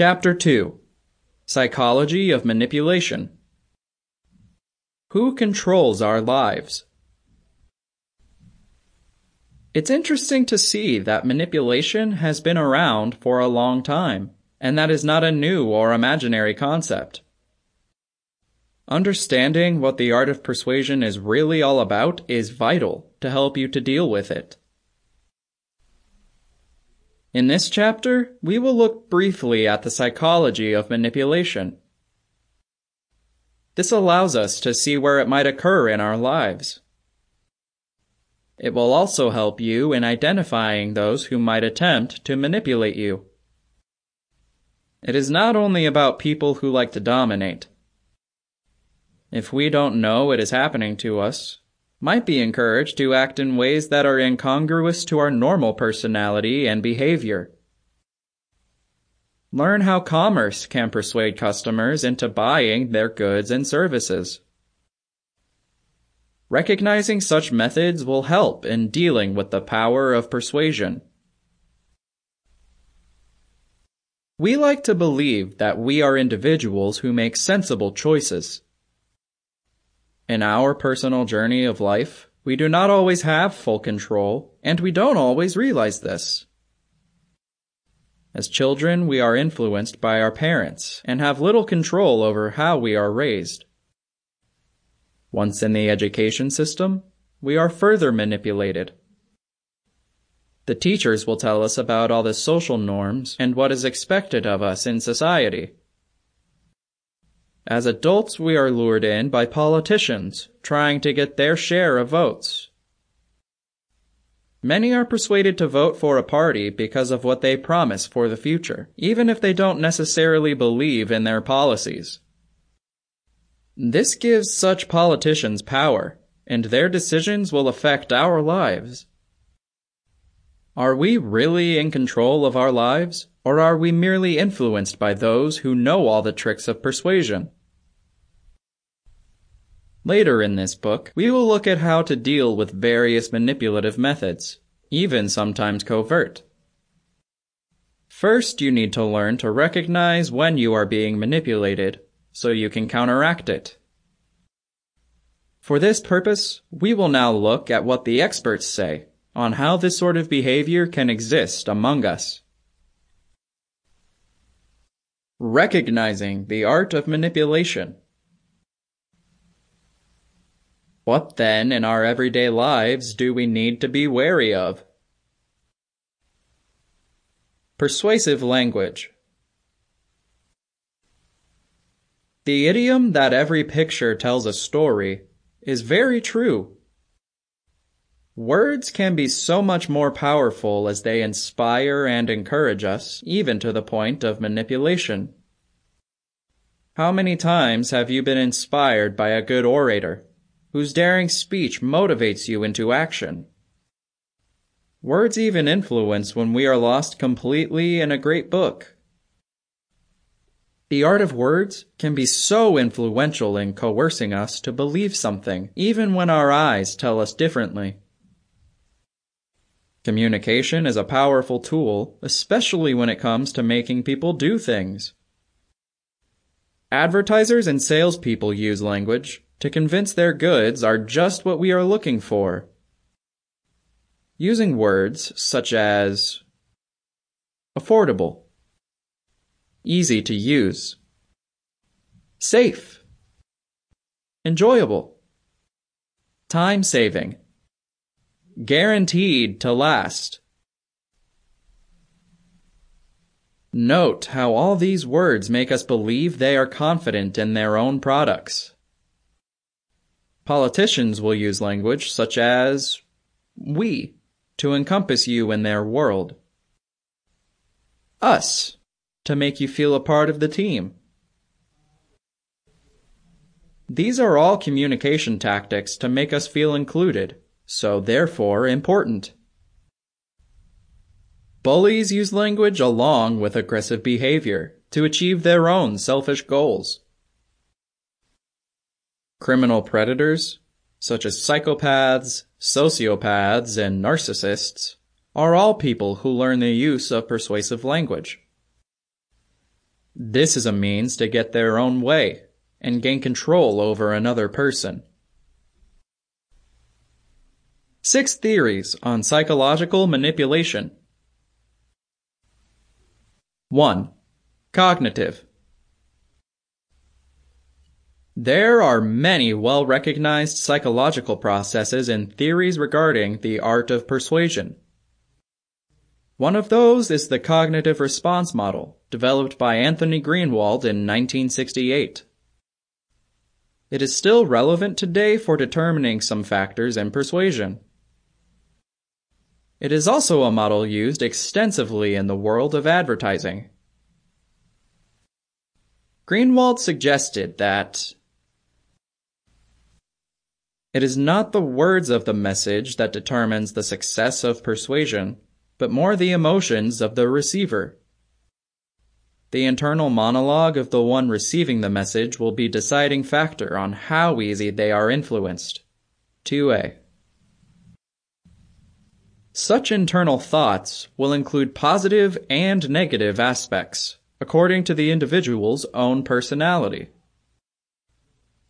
Chapter 2 Psychology of Manipulation Who controls our lives? It's interesting to see that manipulation has been around for a long time, and that is not a new or imaginary concept. Understanding what the art of persuasion is really all about is vital to help you to deal with it. In this chapter, we will look briefly at the psychology of manipulation. This allows us to see where it might occur in our lives. It will also help you in identifying those who might attempt to manipulate you. It is not only about people who like to dominate. If we don't know it is happening to us, might be encouraged to act in ways that are incongruous to our normal personality and behavior. Learn how commerce can persuade customers into buying their goods and services. Recognizing such methods will help in dealing with the power of persuasion. We like to believe that we are individuals who make sensible choices. In our personal journey of life, we do not always have full control, and we don't always realize this. As children, we are influenced by our parents and have little control over how we are raised. Once in the education system, we are further manipulated. The teachers will tell us about all the social norms and what is expected of us in society. As adults, we are lured in by politicians trying to get their share of votes. Many are persuaded to vote for a party because of what they promise for the future, even if they don't necessarily believe in their policies. This gives such politicians power, and their decisions will affect our lives. Are we really in control of our lives, or are we merely influenced by those who know all the tricks of persuasion? Later in this book, we will look at how to deal with various manipulative methods, even sometimes covert. First, you need to learn to recognize when you are being manipulated, so you can counteract it. For this purpose, we will now look at what the experts say on how this sort of behavior can exist among us. Recognizing the art of manipulation. What then in our everyday lives do we need to be wary of? Persuasive language. The idiom that every picture tells a story is very true. Words can be so much more powerful as they inspire and encourage us, even to the point of manipulation. How many times have you been inspired by a good orator? Whose daring speech motivates you into action. Words even influence when we are lost completely in a great book. The art of words can be so influential in coercing us to believe something, even when our eyes tell us differently. Communication is a powerful tool, especially when it comes to making people do things. Advertisers and salespeople use language, to convince their goods are just what we are looking for. Using words such as affordable, easy to use, safe, enjoyable, time saving, guaranteed to last. Note how all these words make us believe they are confident in their own products. Politicians will use language such as we to encompass you in their world. Us to make you feel a part of the team. These are all communication tactics to make us feel included, so therefore important. Bullies use language along with aggressive behavior to achieve their own selfish goals. Criminal predators, such as psychopaths, sociopaths, and narcissists, are all people who learn the use of persuasive language. This is a means to get their own way and gain control over another person. Six theories on psychological manipulation. 1. Cognitive. There are many well recognized psychological processes and theories regarding the art of persuasion. One of those is the cognitive response model, developed by Anthony Greenwald in 1968. It is still relevant today for determining some factors in persuasion. It is also a model used extensively in the world of advertising. Greenwald suggested that it is not the words of the message that determines the success of persuasion, but more the emotions of the receiver. The internal monologue of the one receiving the message will be deciding factor on how easy they are influenced. 2a. Such internal thoughts will include positive and negative aspects, according to the individual's own personality.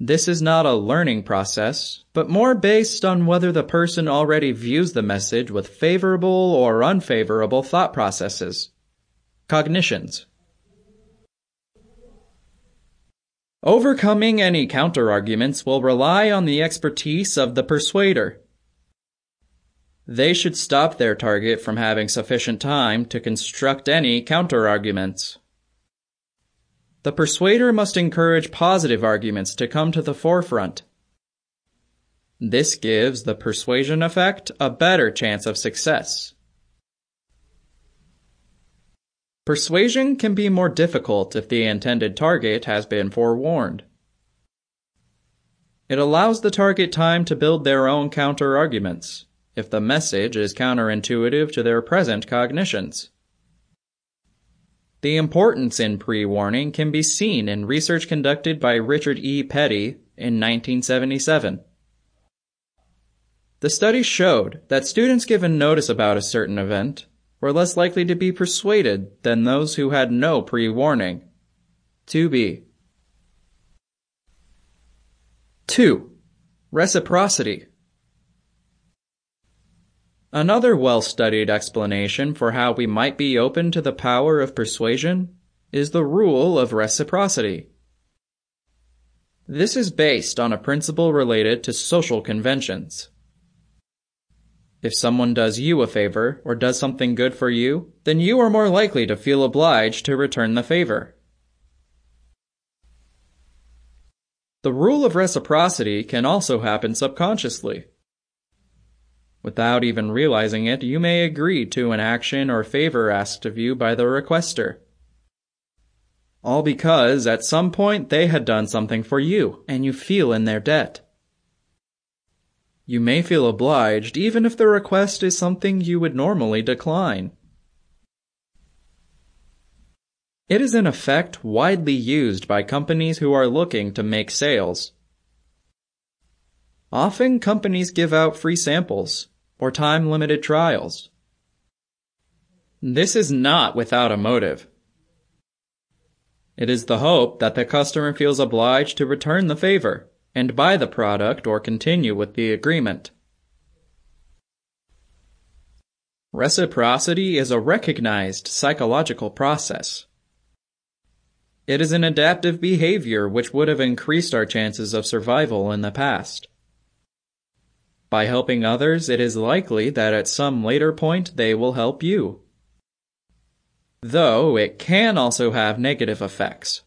This is not a learning process, but more based on whether the person already views the message with favorable or unfavorable thought processes. Cognitions. Overcoming any counterarguments will rely on the expertise of the persuader. They should stop their target from having sufficient time to construct any counterarguments. The persuader must encourage positive arguments to come to the forefront. This gives the persuasion effect a better chance of success. Persuasion can be more difficult if the intended target has been forewarned. It allows the target time to build their own counter-arguments if the message is counterintuitive to their present cognitions. The importance in pre-warning can be seen in research conducted by Richard E. Petty in 1977. The study showed that students given notice about a certain event were less likely to be persuaded than those who had no pre-warning. 2b. 2. Reciprocity. Another well-studied explanation for how we might be open to the power of persuasion is the rule of reciprocity. This is based on a principle related to social conventions. If someone does you a favor or does something good for you, then you are more likely to feel obliged to return the favor. The rule of reciprocity can also happen subconsciously. Without even realizing it, you may agree to an action or favor asked of you by the requester. All because at some point they had done something for you and you feel in their debt. You may feel obliged even if the request is something you would normally decline. It is in effect widely used by companies who are looking to make sales. Often companies give out free samples or time-limited trials. This is not without a motive. It is the hope that the customer feels obliged to return the favor and buy the product or continue with the agreement. Reciprocity is a recognized psychological process. It is an adaptive behavior which would have increased our chances of survival in the past. By helping others, it is likely that at some later point they will help you. Though it can also have negative effects.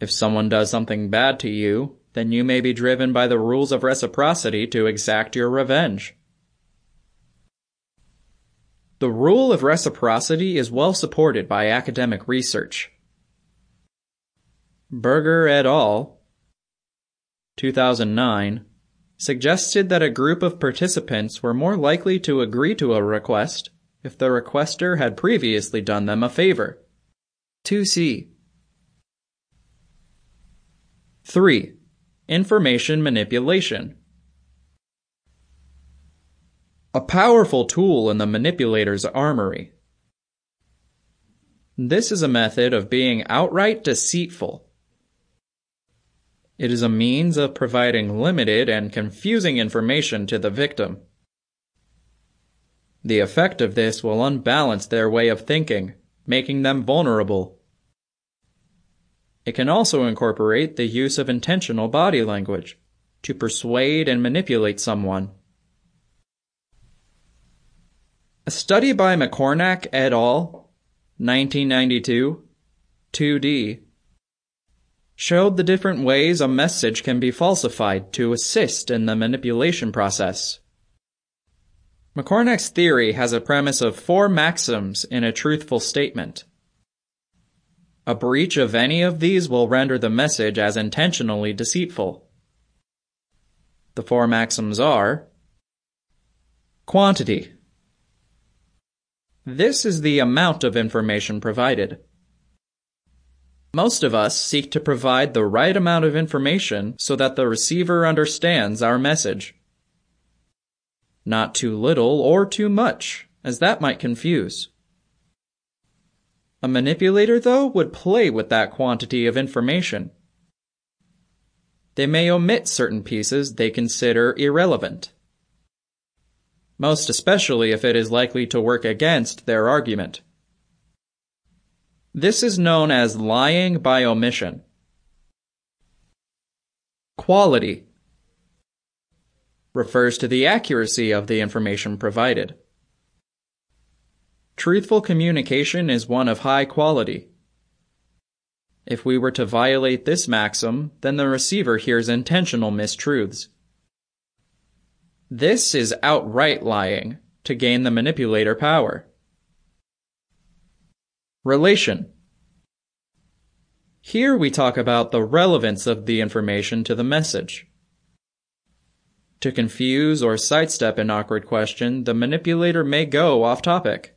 If someone does something bad to you, then you may be driven by the rules of reciprocity to exact your revenge. The rule of reciprocity is well supported by academic research. Berger et al. 2009 suggested that a group of participants were more likely to agree to a request if the requester had previously done them a favor. 2c. 3. Information manipulation. A powerful tool in the manipulator's armory. This is a method of being outright deceitful. It is a means of providing limited and confusing information to the victim. The effect of this will unbalance their way of thinking, making them vulnerable. It can also incorporate the use of intentional body language to persuade and manipulate someone. A study by McCornack et al. 1992 2D showed the different ways a message can be falsified to assist in the manipulation process. McCornack's theory has a premise of four maxims in a truthful statement. A breach of any of these will render the message as intentionally deceitful. The four maxims are Quantity. This is the amount of information provided. Most of us seek to provide the right amount of information so that the receiver understands our message. Not too little or too much, as that might confuse. A manipulator, though, would play with that quantity of information. They may omit certain pieces they consider irrelevant, most especially if it is likely to work against their argument. This is known as lying by omission. Quality refers to the accuracy of the information provided. Truthful communication is one of high quality. If we were to violate this maxim, then the receiver hears intentional mistruths. This is outright lying to gain the manipulator power. Relation. Here we talk about the relevance of the information to the message. To confuse or sidestep an awkward question, the manipulator may go off topic.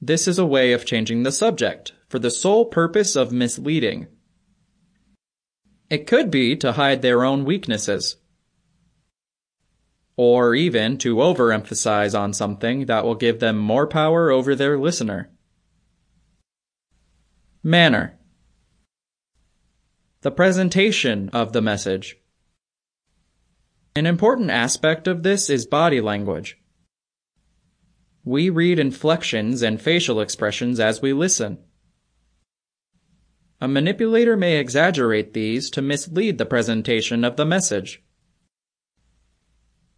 This is a way of changing the subject for the sole purpose of misleading. It could be to hide their own weaknesses. Or even to overemphasize on something that will give them more power over their listener. Manner. The presentation of the message. An important aspect of this is body language. We read inflections and facial expressions as we listen. A manipulator may exaggerate these to mislead the presentation of the message.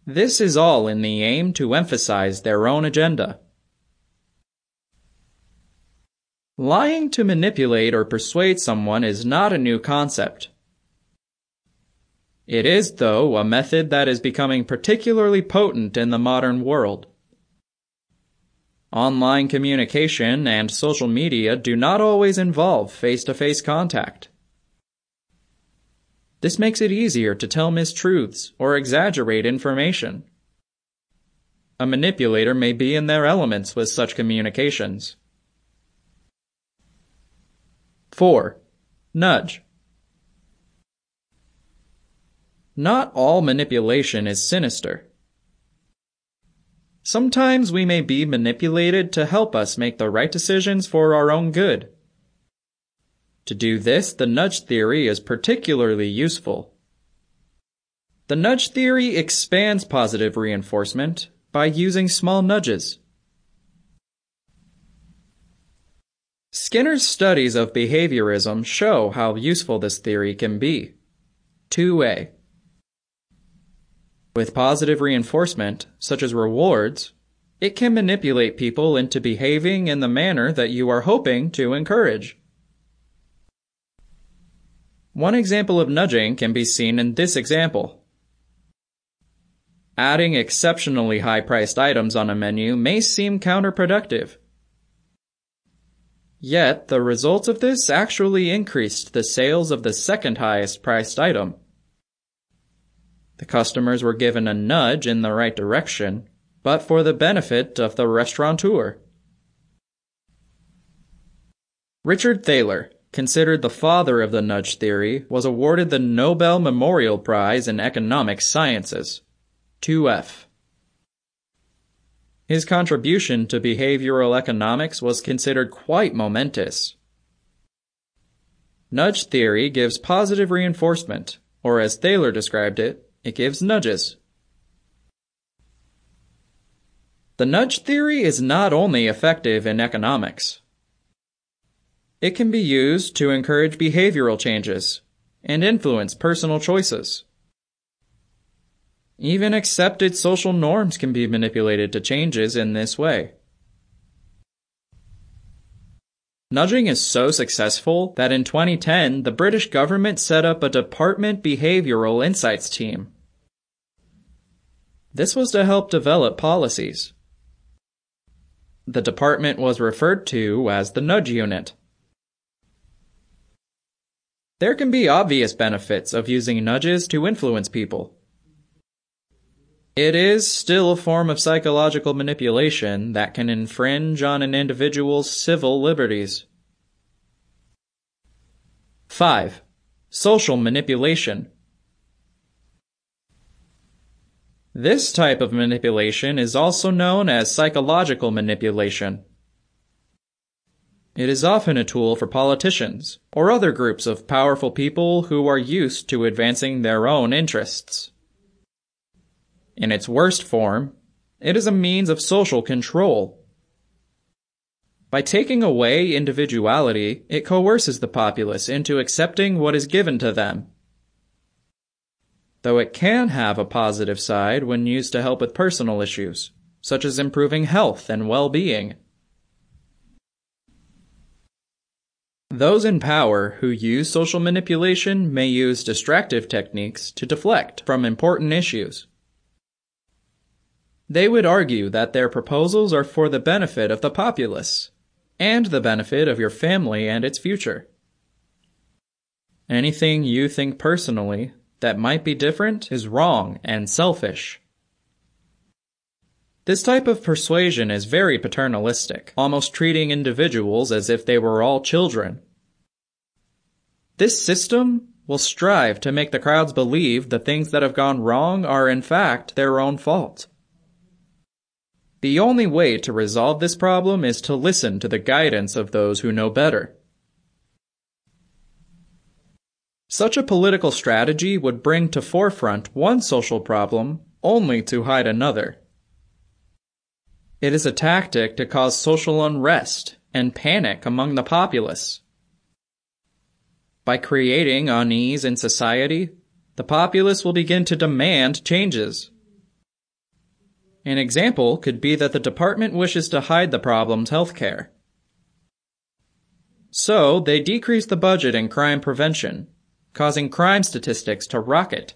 This is all in the aim to emphasize their own agenda. Lying to manipulate or persuade someone is not a new concept. It is, though, a method that is becoming particularly potent in the modern world. Online communication and social media do not always involve face to face contact. This makes it easier to tell mistruths or exaggerate information. A manipulator may be in their elements with such communications. 4. Nudge. Not all manipulation is sinister. Sometimes we may be manipulated to help us make the right decisions for our own good. To do this, the nudge theory is particularly useful. The nudge theory expands positive reinforcement by using small nudges. Skinner's studies of behaviorism show how useful this theory can be. 2a. With positive reinforcement, such as rewards, it can manipulate people into behaving in the manner that you are hoping to encourage. One example of nudging can be seen in this example. Adding exceptionally high priced items on a menu may seem counterproductive. Yet, the result of this actually increased the sales of the second highest priced item. The customers were given a nudge in the right direction, but for the benefit of the restaurateur. Richard Thaler, considered the father of the nudge theory, was awarded the Nobel Memorial Prize in Economic Sciences. 2F. His contribution to behavioral economics was considered quite momentous. Nudge theory gives positive reinforcement, or as Thaler described it, it gives nudges. The nudge theory is not only effective in economics. It can be used to encourage behavioral changes and influence personal choices. Even accepted social norms can be manipulated to changes in this way. Nudging is so successful that in 2010, the British government set up a Department Behavioral Insights team. This was to help develop policies. The department was referred to as the Nudge Unit. There can be obvious benefits of using nudges to influence people. It is still a form of psychological manipulation that can infringe on an individual's civil liberties. 5. Social manipulation. This type of manipulation is also known as psychological manipulation. It is often a tool for politicians or other groups of powerful people who are used to advancing their own interests. In its worst form, it is a means of social control. By taking away individuality, it coerces the populace into accepting what is given to them. Though it can have a positive side when used to help with personal issues, such as improving health and well-being. Those in power who use social manipulation may use distractive techniques to deflect from important issues. They would argue that their proposals are for the benefit of the populace and the benefit of your family and its future. Anything you think personally that might be different is wrong and selfish. This type of persuasion is very paternalistic, almost treating individuals as if they were all children. This system will strive to make the crowds believe the things that have gone wrong are in fact their own fault. The only way to resolve this problem is to listen to the guidance of those who know better. Such a political strategy would bring to forefront one social problem only to hide another. It is a tactic to cause social unrest and panic among the populace. By creating unease in society, the populace will begin to demand changes. An example could be that the department wishes to hide the problem's healthcare. So, they decrease the budget in crime prevention, causing crime statistics to rocket.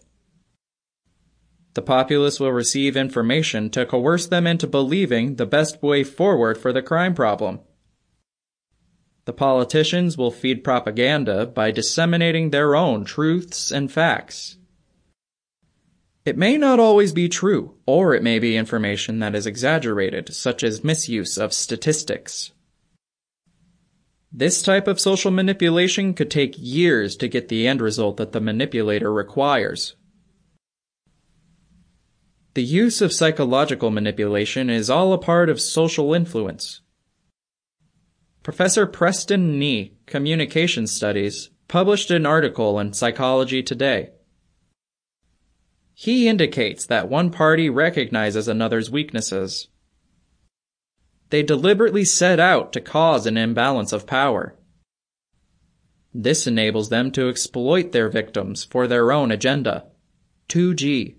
The populace will receive information to coerce them into believing the best way forward for the crime problem. The politicians will feed propaganda by disseminating their own truths and facts. It may not always be true, or it may be information that is exaggerated, such as misuse of statistics. This type of social manipulation could take years to get the end result that the manipulator requires. The use of psychological manipulation is all a part of social influence. Professor Preston Ni, Communication Studies, published an article in Psychology Today he indicates that one party recognizes another's weaknesses. They deliberately set out to cause an imbalance of power. This enables them to exploit their victims for their own agenda. 2G.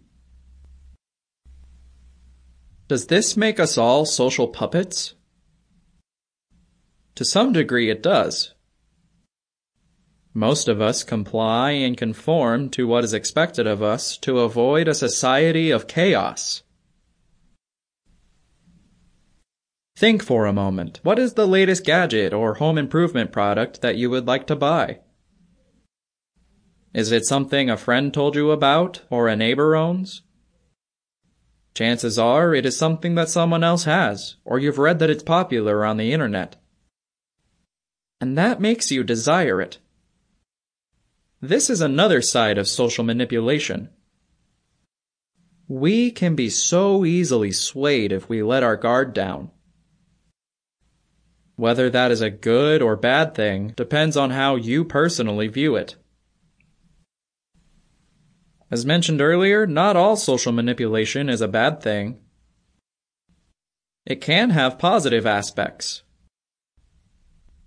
Does this make us all social puppets? To some degree it does. Most of us comply and conform to what is expected of us to avoid a society of chaos. Think for a moment. What is the latest gadget or home improvement product that you would like to buy? Is it something a friend told you about or a neighbor owns? Chances are it is something that someone else has, or you've read that it's popular on the internet. And that makes you desire it. This is another side of social manipulation. We can be so easily swayed if we let our guard down. Whether that is a good or bad thing depends on how you personally view it. As mentioned earlier, not all social manipulation is a bad thing. It can have positive aspects.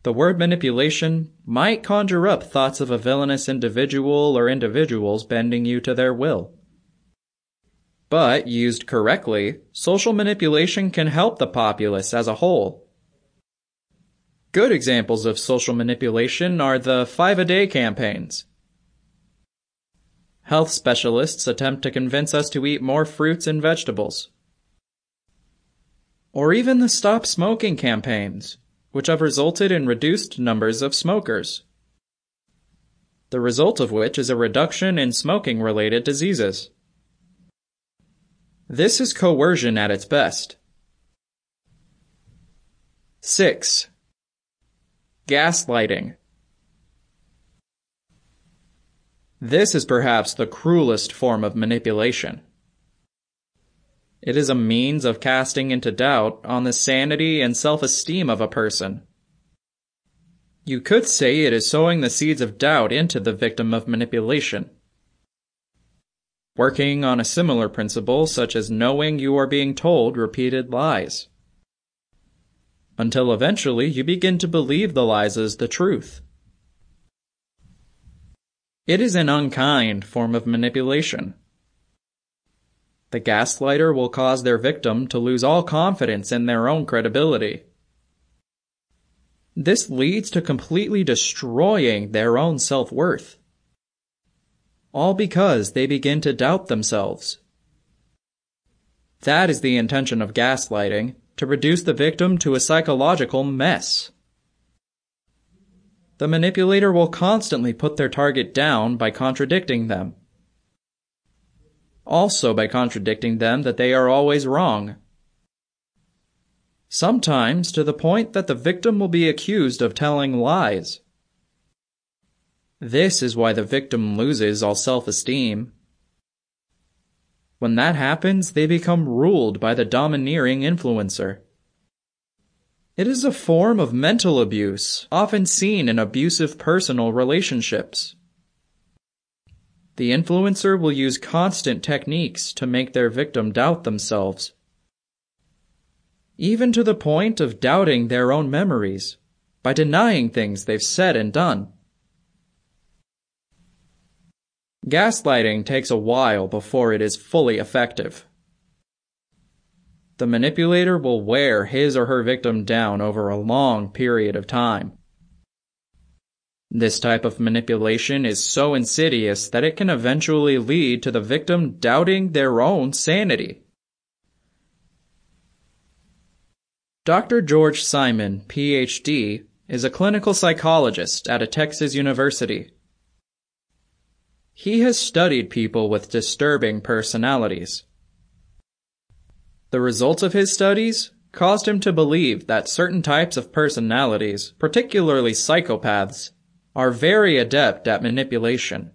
The word manipulation might conjure up thoughts of a villainous individual or individuals bending you to their will. But, used correctly, social manipulation can help the populace as a whole. Good examples of social manipulation are the five a day campaigns. Health specialists attempt to convince us to eat more fruits and vegetables. Or even the stop smoking campaigns, which have resulted in reduced numbers of smokers. The result of which is a reduction in smoking related diseases. This is coercion at its best. 6. Gaslighting. This is perhaps the cruelest form of manipulation. It is a means of casting into doubt on the sanity and self-esteem of a person. You could say it is sowing the seeds of doubt into the victim of manipulation. Working on a similar principle such as knowing you are being told repeated lies. Until eventually you begin to believe the lies as the truth. It is an unkind form of manipulation. The gaslighter will cause their victim to lose all confidence in their own credibility. This leads to completely destroying their own self-worth. All because they begin to doubt themselves. That is the intention of gaslighting, to reduce the victim to a psychological mess. The manipulator will constantly put their target down by contradicting them also by contradicting them that they are always wrong. Sometimes to the point that the victim will be accused of telling lies. This is why the victim loses all self-esteem. When that happens, they become ruled by the domineering influencer. It is a form of mental abuse, often seen in abusive personal relationships. The influencer will use constant techniques to make their victim doubt themselves. Even to the point of doubting their own memories by denying things they've said and done. Gaslighting takes a while before it is fully effective. The manipulator will wear his or her victim down over a long period of time. This type of manipulation is so insidious that it can eventually lead to the victim doubting their own sanity. Dr. George Simon, PhD, is a clinical psychologist at a Texas university. He has studied people with disturbing personalities. The results of his studies caused him to believe that certain types of personalities, particularly psychopaths, are very adept at manipulation.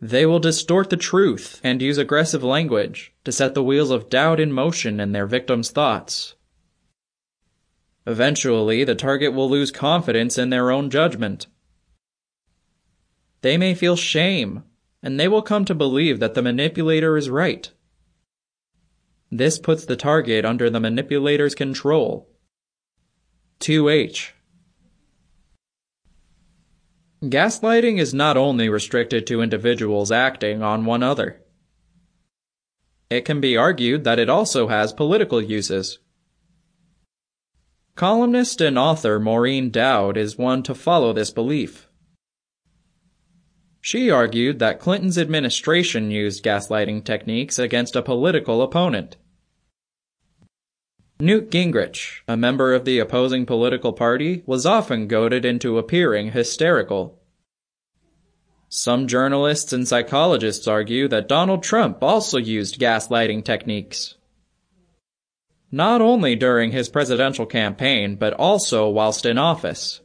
They will distort the truth and use aggressive language to set the wheels of doubt in motion in their victim's thoughts. Eventually, the target will lose confidence in their own judgment. They may feel shame, and they will come to believe that the manipulator is right. This puts the target under the manipulator's control. 2H Gaslighting is not only restricted to individuals acting on one other. It can be argued that it also has political uses. Columnist and author Maureen Dowd is one to follow this belief. She argued that Clinton's administration used gaslighting techniques against a political opponent. Newt Gingrich, a member of the opposing political party, was often goaded into appearing hysterical. Some journalists and psychologists argue that Donald Trump also used gaslighting techniques. Not only during his presidential campaign, but also whilst in office.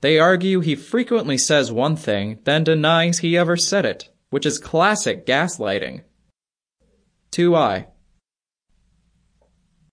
They argue he frequently says one thing, then denies he ever said it, which is classic gaslighting. 2i.